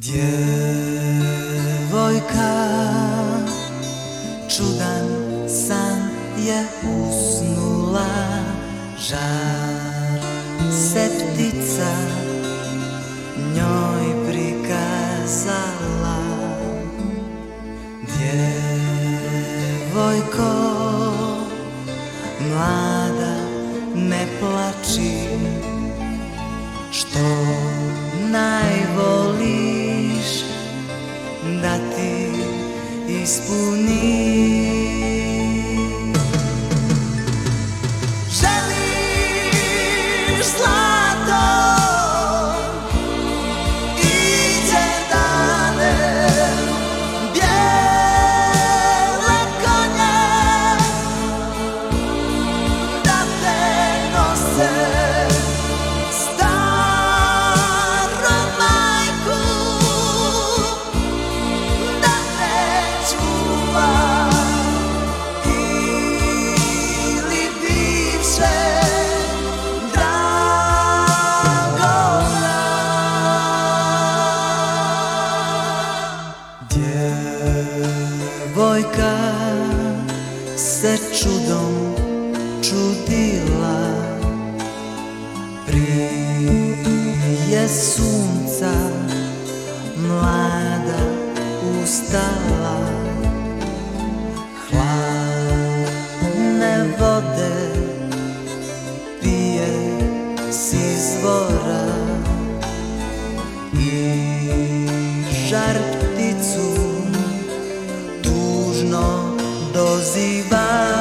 Djevojka Čudan san je usnula Žar Mlada ne plači. Što najvoliš da ti ispuni Djevojka se čudom čudila. Prije sunca mlada ustala. Hladne vode pije s izvora I žar doziva